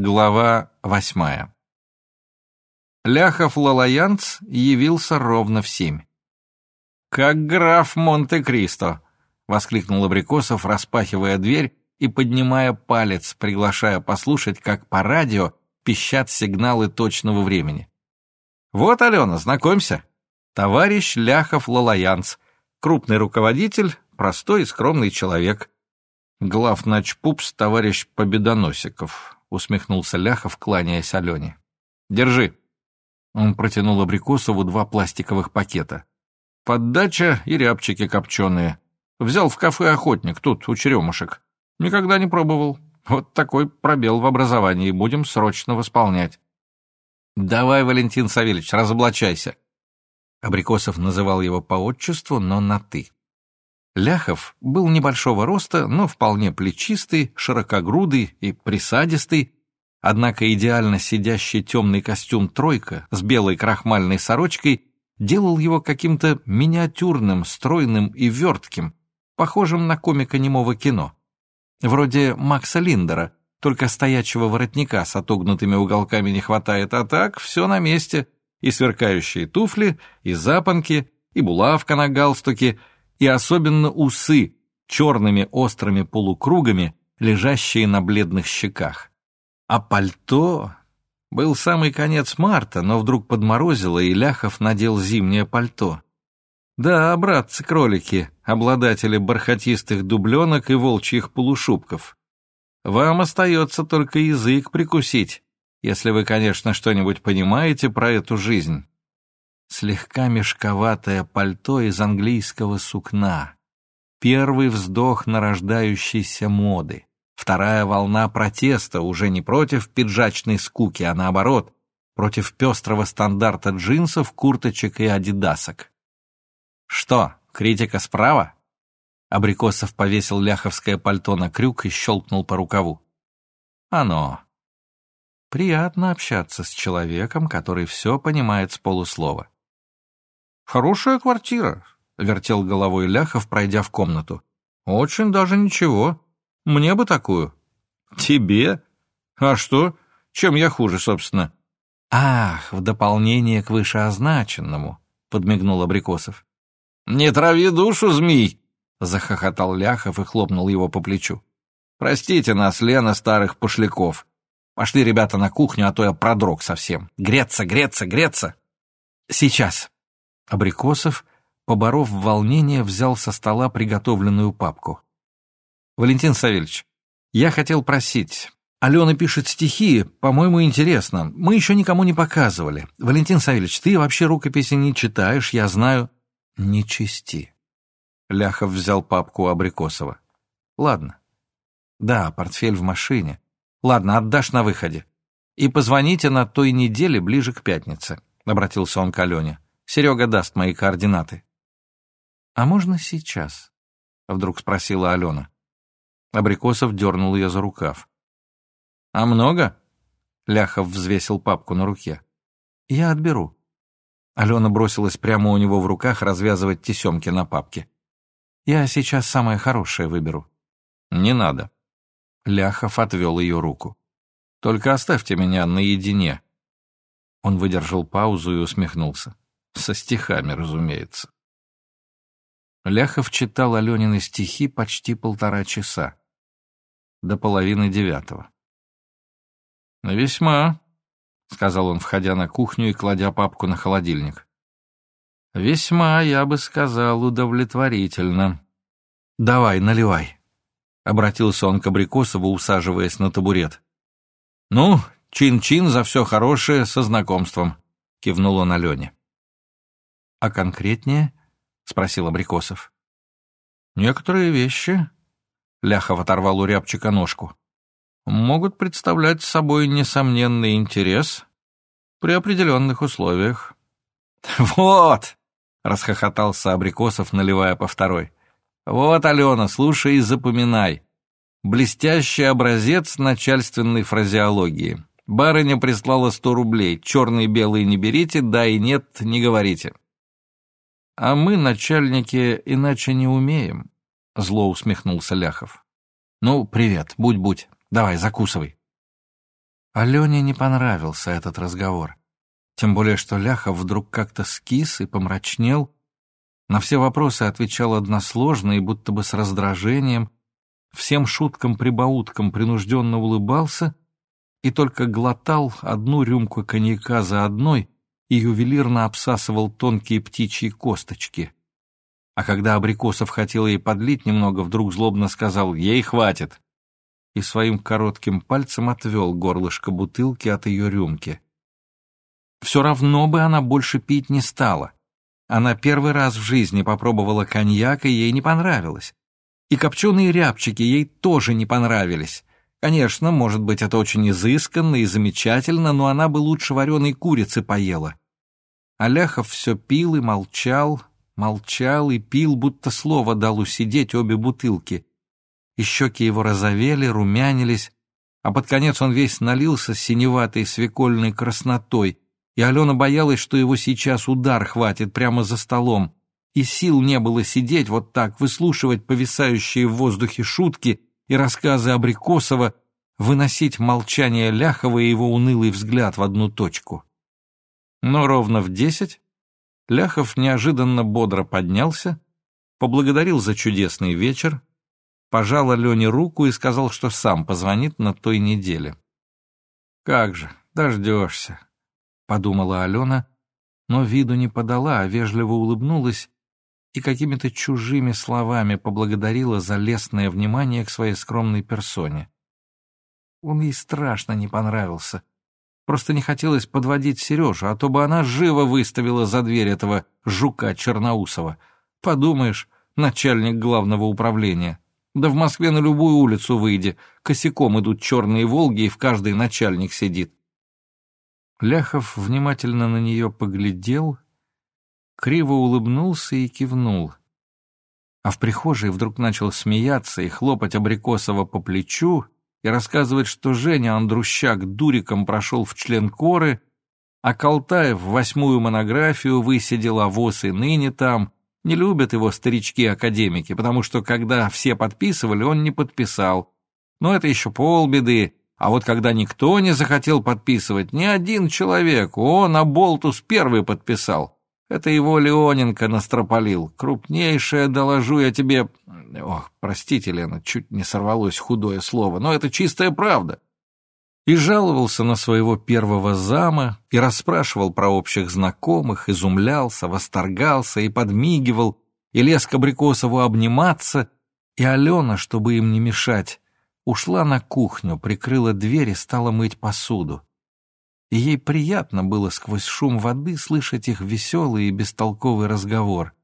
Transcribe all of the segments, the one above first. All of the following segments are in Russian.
Глава восьмая. Ляхов Лалаянц явился ровно в семь. «Как граф Монте-Кристо!» — воскликнул Абрикосов, распахивая дверь и поднимая палец, приглашая послушать, как по радио пищат сигналы точного времени. «Вот, Алена, знакомься. Товарищ Ляхов Лалаянц, крупный руководитель, простой и скромный человек. Главначпупс товарищ Победоносиков», — усмехнулся Ляхов, кланяясь Алене. «Держи». Он протянул Абрикосову два пластиковых пакета. «Поддача и рябчики копченые. Взял в кафе «Охотник», тут, у черемушек. Никогда не пробовал. Вот такой пробел в образовании будем срочно восполнять». «Давай, Валентин Савельевич, разоблачайся». Абрикосов называл его по отчеству, но на «ты». Ляхов был небольшого роста, но вполне плечистый, широкогрудый и присадистый, однако идеально сидящий темный костюм «тройка» с белой крахмальной сорочкой делал его каким-то миниатюрным, стройным и вертким, похожим на комика немого кино. Вроде Макса Линдера, только стоячего воротника с отогнутыми уголками не хватает, а так все на месте, и сверкающие туфли, и запонки, и булавка на галстуке — и особенно усы, черными острыми полукругами, лежащие на бледных щеках. А пальто... Был самый конец марта, но вдруг подморозило, и Ляхов надел зимнее пальто. Да, братцы-кролики, обладатели бархатистых дубленок и волчьих полушубков. Вам остается только язык прикусить, если вы, конечно, что-нибудь понимаете про эту жизнь слегка мешковатое пальто из английского сукна. Первый вздох нарождающейся моды. Вторая волна протеста уже не против пиджачной скуки, а наоборот, против пестрого стандарта джинсов, курточек и адидасок. «Что, критика справа?» Абрикосов повесил ляховское пальто на крюк и щелкнул по рукаву. «Оно. Приятно общаться с человеком, который все понимает с полуслова. «Хорошая квартира», — вертел головой Ляхов, пройдя в комнату. «Очень даже ничего. Мне бы такую». «Тебе? А что? Чем я хуже, собственно?» «Ах, в дополнение к вышеозначенному», — подмигнул Абрикосов. «Не трави душу, змей!» — захохотал Ляхов и хлопнул его по плечу. «Простите нас, Лена, старых пошляков. Пошли, ребята, на кухню, а то я продрог совсем. Греться, греться, греться!» «Сейчас», Абрикосов, поборов волнение, взял со стола приготовленную папку. «Валентин Савельевич, я хотел просить. Алена пишет стихи, по-моему, интересно. Мы еще никому не показывали. Валентин Савельевич, ты вообще рукописи не читаешь, я знаю». «Не чисти». Ляхов взял папку Абрикосова. «Ладно. Да, портфель в машине. Ладно, отдашь на выходе. И позвоните на той неделе ближе к пятнице», — обратился он к Алене. Серега даст мои координаты. «А можно сейчас?» — вдруг спросила Алена. Абрикосов дернул ее за рукав. «А много?» — Ляхов взвесил папку на руке. «Я отберу». Алена бросилась прямо у него в руках развязывать тесемки на папке. «Я сейчас самое хорошее выберу». «Не надо». Ляхов отвел ее руку. «Только оставьте меня наедине». Он выдержал паузу и усмехнулся. Со стихами, разумеется. Ляхов читал Аленины стихи почти полтора часа. До половины девятого. «Весьма», — сказал он, входя на кухню и кладя папку на холодильник. «Весьма, я бы сказал, удовлетворительно». «Давай, наливай», — обратился он к Абрикосову, усаживаясь на табурет. «Ну, чин-чин за все хорошее со знакомством», — кивнул он Алене. «А конкретнее?» — спросил Абрикосов. «Некоторые вещи...» — Ляхов оторвал у рябчика ножку. «Могут представлять собой несомненный интерес при определенных условиях». «Вот!» — расхохотался Абрикосов, наливая по второй. «Вот, Алена, слушай и запоминай. Блестящий образец начальственной фразеологии. Барыня прислала сто рублей. Черный и белый не берите, да и нет, не говорите. «А мы, начальники, иначе не умеем», — зло усмехнулся Ляхов. «Ну, привет, будь-будь, давай, закусывай». Алене не понравился этот разговор. Тем более, что Ляхов вдруг как-то скис и помрачнел, на все вопросы отвечал односложно и будто бы с раздражением, всем шуткам-прибауткам принужденно улыбался и только глотал одну рюмку коньяка за одной и ювелирно обсасывал тонкие птичьи косточки. А когда Абрикосов хотел ей подлить немного, вдруг злобно сказал «Ей хватит!» и своим коротким пальцем отвел горлышко бутылки от ее рюмки. Все равно бы она больше пить не стала. Она первый раз в жизни попробовала коньяк, и ей не понравилось. И копченые рябчики ей тоже не понравились. Конечно, может быть, это очень изысканно и замечательно, но она бы лучше вареной курицы поела. Аляхов все пил и молчал, молчал и пил, будто слово дал усидеть обе бутылки. И щеки его розовели, румянились, а под конец он весь налился синеватой свекольной краснотой, и Алена боялась, что его сейчас удар хватит прямо за столом, и сил не было сидеть вот так, выслушивать повисающие в воздухе шутки и рассказы Абрикосова, выносить молчание Ляхова и его унылый взгляд в одну точку. Но ровно в десять Ляхов неожиданно бодро поднялся, поблагодарил за чудесный вечер, пожал Алене руку и сказал, что сам позвонит на той неделе. «Как же, дождешься», — подумала Алена, но виду не подала, а вежливо улыбнулась и какими-то чужими словами поблагодарила за лестное внимание к своей скромной персоне. Он ей страшно не понравился. Просто не хотелось подводить Сережу, а то бы она живо выставила за дверь этого жука Черноусова. Подумаешь, начальник главного управления. Да в Москве на любую улицу выйди, косяком идут черные «Волги», и в каждой начальник сидит. Ляхов внимательно на нее поглядел криво улыбнулся и кивнул. А в прихожей вдруг начал смеяться и хлопать Абрикосова по плечу и рассказывать, что Женя Андрущак дуриком прошел в член коры, а Калтаев восьмую монографию высидел, а ВОЗ и ныне там. Не любят его старички-академики, потому что когда все подписывали, он не подписал. Но это еще полбеды. А вот когда никто не захотел подписывать, ни один человек, он, а Болтус первый подписал. Это его Леоненко настропалил. Крупнейшее, доложу я тебе... Ох, простите, Лена, чуть не сорвалось худое слово, но это чистая правда. И жаловался на своего первого зама, и расспрашивал про общих знакомых, изумлялся, восторгался и подмигивал, и лез к Абрикосову обниматься, и Алена, чтобы им не мешать, ушла на кухню, прикрыла дверь и стала мыть посуду и ей приятно было сквозь шум воды слышать их веселый и бестолковый разговор.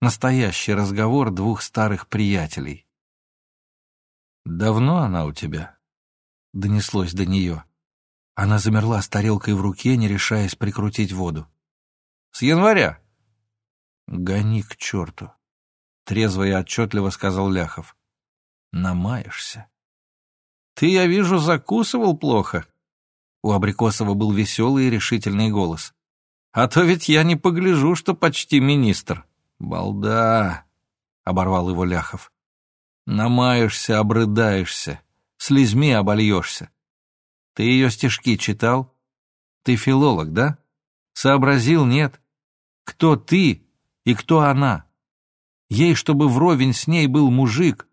Настоящий разговор двух старых приятелей. «Давно она у тебя?» — донеслось до нее. Она замерла с тарелкой в руке, не решаясь прикрутить воду. «С января!» «Гони к черту!» — трезво и отчетливо сказал Ляхов. «Намаешься!» «Ты, я вижу, закусывал плохо», у Абрикосова был веселый и решительный голос. «А то ведь я не погляжу, что почти министр». «Балда!» — оборвал его Ляхов. «Намаешься, обрыдаешься, слезьми обольешься. Ты ее стишки читал? Ты филолог, да? Сообразил, нет? Кто ты и кто она? Ей, чтобы вровень с ней был мужик,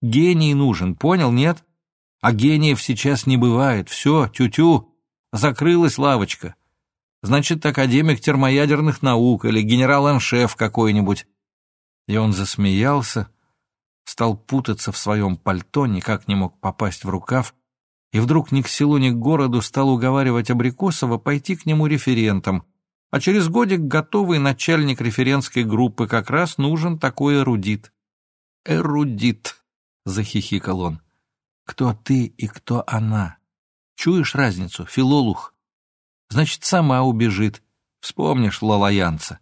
гений нужен, понял, нет? А гениев сейчас не бывает, все, тю-тю, Закрылась лавочка. Значит, академик термоядерных наук или генерал-аншеф какой-нибудь. И он засмеялся, стал путаться в своем пальто, никак не мог попасть в рукав, и вдруг ни к селу, ни к городу стал уговаривать Абрикосова пойти к нему референтом, а через годик готовый начальник референтской группы как раз нужен такой эрудит. «Эрудит», — захихикал он. «Кто ты и кто она?» Чуешь разницу, филолух? Значит, сама убежит. Вспомнишь лалаянца.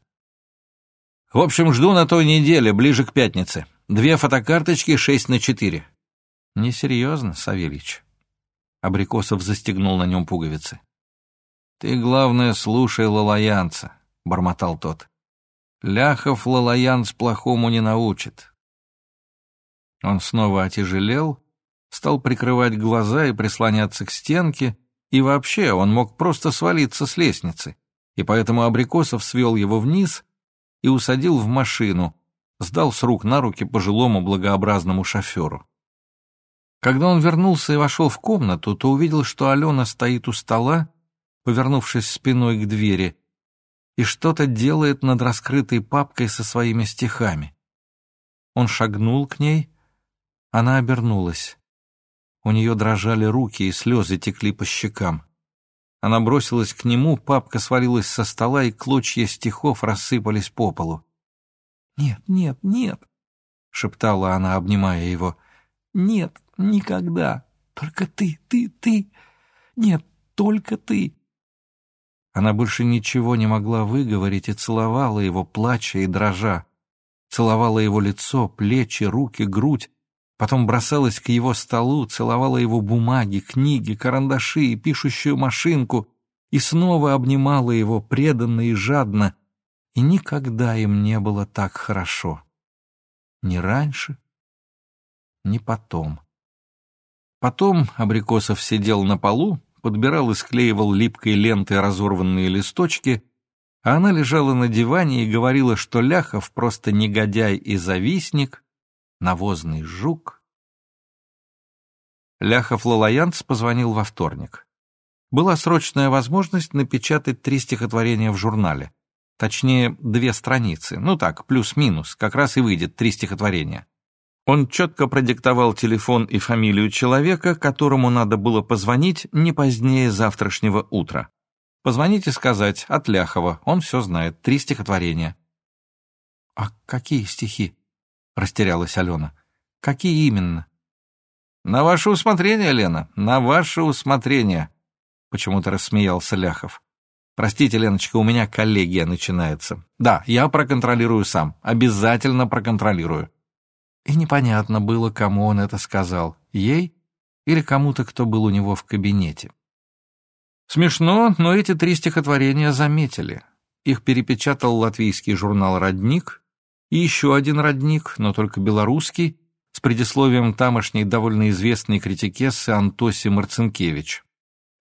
В общем, жду на той неделе, ближе к пятнице. Две фотокарточки, шесть на четыре. Несерьезно, Савельич. Абрикосов застегнул на нем пуговицы. Ты, главное, слушай лалаянца, бормотал тот. Ляхов лалаянц плохому не научит. Он снова отяжелел, стал прикрывать глаза и прислоняться к стенке, И вообще он мог просто свалиться с лестницы, и поэтому Абрикосов свел его вниз и усадил в машину, сдал с рук на руки пожилому благообразному шоферу. Когда он вернулся и вошел в комнату, то увидел, что Алена стоит у стола, повернувшись спиной к двери, и что-то делает над раскрытой папкой со своими стихами. Он шагнул к ней, она обернулась. У нее дрожали руки, и слезы текли по щекам. Она бросилась к нему, папка свалилась со стола, и клочья стихов рассыпались по полу. «Нет, нет, нет!» — шептала она, обнимая его. «Нет, никогда! Только ты, ты, ты! Нет, только ты!» Она больше ничего не могла выговорить и целовала его, плача и дрожа. Целовала его лицо, плечи, руки, грудь, потом бросалась к его столу, целовала его бумаги, книги, карандаши и пишущую машинку и снова обнимала его преданно и жадно, и никогда им не было так хорошо. Ни раньше, ни потом. Потом Абрикосов сидел на полу, подбирал и склеивал липкой лентой разорванные листочки, а она лежала на диване и говорила, что Ляхов просто негодяй и завистник, навозный жук. Ляхов Лалаянц позвонил во вторник. Была срочная возможность напечатать три стихотворения в журнале. Точнее, две страницы. Ну так, плюс-минус, как раз и выйдет три стихотворения. Он четко продиктовал телефон и фамилию человека, которому надо было позвонить не позднее завтрашнего утра. Позвонить и сказать от Ляхова, он все знает, три стихотворения. «А какие стихи?» — растерялась Алена. «Какие именно?» «На ваше усмотрение, Лена, на ваше усмотрение», — почему-то рассмеялся Ляхов. «Простите, Леночка, у меня коллегия начинается. Да, я проконтролирую сам, обязательно проконтролирую» и непонятно было, кому он это сказал, ей или кому-то, кто был у него в кабинете. Смешно, но эти три стихотворения заметили. Их перепечатал латвийский журнал «Родник» и еще один «Родник», но только белорусский, с предисловием тамошней довольно известной критикессы Антоси Марцинкевич.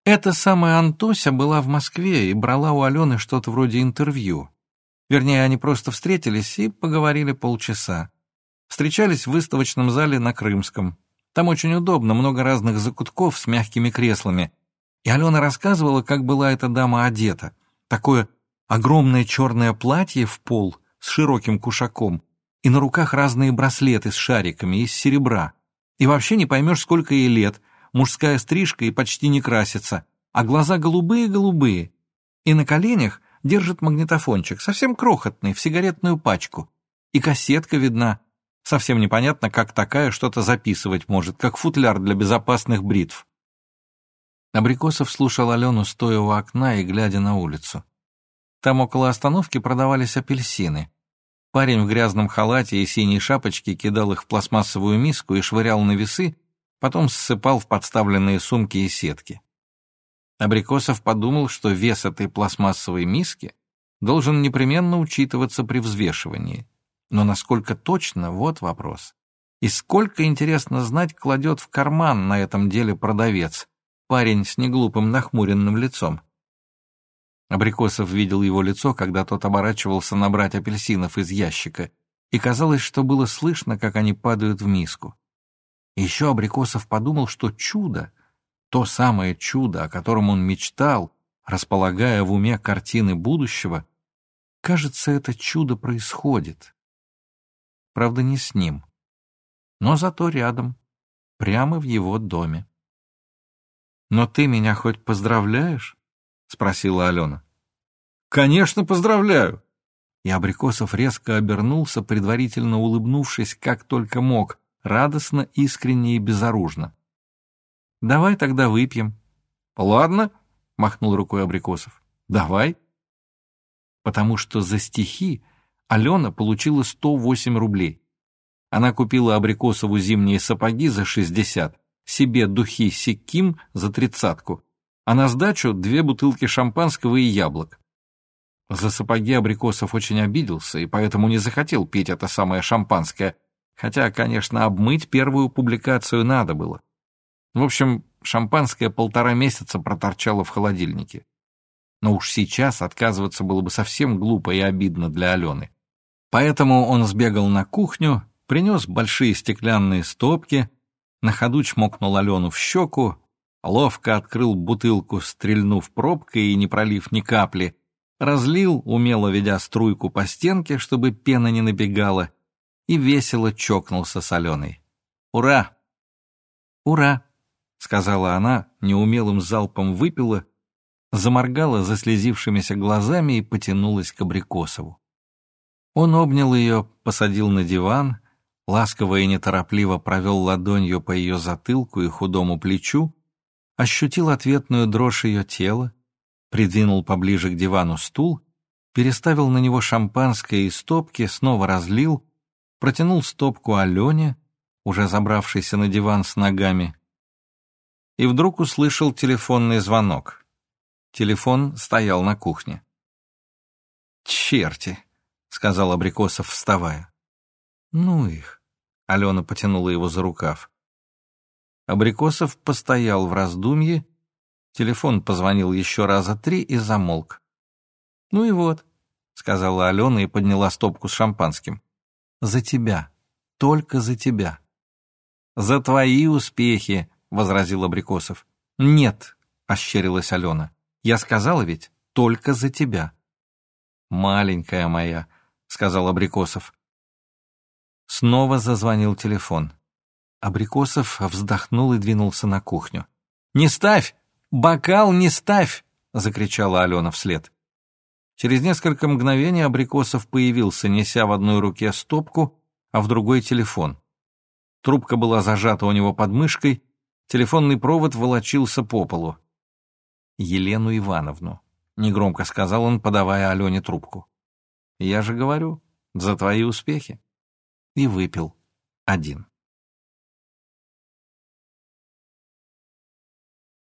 Эта самая Антося была в Москве и брала у Алены что-то вроде интервью. Вернее, они просто встретились и поговорили полчаса. Встречались в выставочном зале на Крымском. Там очень удобно, много разных закутков с мягкими креслами. И Алена рассказывала, как была эта дама одета. Такое огромное черное платье в пол с широким кушаком, и на руках разные браслеты с шариками из серебра. И вообще не поймешь, сколько ей лет, мужская стрижка и почти не красится, а глаза голубые-голубые. И на коленях держит магнитофончик, совсем крохотный, в сигаретную пачку. И кассетка видна, Совсем непонятно, как такая что-то записывать может, как футляр для безопасных бритв. Абрикосов слушал Алену, стоя у окна и глядя на улицу. Там около остановки продавались апельсины. Парень в грязном халате и синей шапочке кидал их в пластмассовую миску и швырял на весы, потом ссыпал в подставленные сумки и сетки. Абрикосов подумал, что вес этой пластмассовой миски должен непременно учитываться при взвешивании. Но насколько точно, вот вопрос. И сколько, интересно знать, кладет в карман на этом деле продавец, парень с неглупым нахмуренным лицом. Абрикосов видел его лицо, когда тот оборачивался набрать апельсинов из ящика, и казалось, что было слышно, как они падают в миску. Еще Абрикосов подумал, что чудо, то самое чудо, о котором он мечтал, располагая в уме картины будущего, кажется, это чудо происходит. Правда, не с ним. Но зато рядом, прямо в его доме. «Но ты меня хоть поздравляешь?» — спросила Алена. «Конечно, поздравляю!» И Абрикосов резко обернулся, предварительно улыбнувшись, как только мог, радостно, искренне и безоружно. «Давай тогда выпьем». «Ладно», — махнул рукой Абрикосов. «Давай». Потому что за стихи Алена получила 108 рублей. Она купила Абрикосову зимние сапоги за 60, себе духи Сикким за тридцатку, а на сдачу две бутылки шампанского и яблок. За сапоги Абрикосов очень обиделся и поэтому не захотел пить это самое шампанское, хотя, конечно, обмыть первую публикацию надо было. В общем, шампанское полтора месяца проторчало в холодильнике. Но уж сейчас отказываться было бы совсем глупо и обидно для Алены. Поэтому он сбегал на кухню, принес большие стеклянные стопки, на ходу чмокнул Алену в щеку, ловко открыл бутылку, стрельнув пробкой и не пролив ни капли, разлил, умело ведя струйку по стенке, чтобы пена не набегала, и весело чокнулся с Аленой. «Ура!» «Ура!» — сказала она, неумелым залпом выпила, заморгала заслезившимися глазами и потянулась к Абрикосову. Он обнял ее, посадил на диван, ласково и неторопливо провел ладонью по ее затылку и худому плечу, ощутил ответную дрожь ее тела, придвинул поближе к дивану стул, переставил на него шампанское из стопки, снова разлил, протянул стопку Алене, уже забравшейся на диван с ногами, и вдруг услышал телефонный звонок. Телефон стоял на кухне. «Черти!» — сказал Абрикосов, вставая. «Ну их!» — Алена потянула его за рукав. Абрикосов постоял в раздумье, телефон позвонил еще раза три и замолк. «Ну и вот», — сказала Алена и подняла стопку с шампанским. «За тебя, только за тебя». «За твои успехи», — возразил Абрикосов. «Нет», — ощерилась Алена. «Я сказала ведь, только за тебя». «Маленькая моя», — сказал Абрикосов. Снова зазвонил телефон. Абрикосов вздохнул и двинулся на кухню. «Не ставь! Бокал не ставь!» — закричала Алена вслед. Через несколько мгновений Абрикосов появился, неся в одной руке стопку, а в другой — телефон. Трубка была зажата у него под мышкой, телефонный провод волочился по полу. «Елену Ивановну», — негромко сказал он, подавая Алене трубку. «Я же говорю, за твои успехи». И выпил один.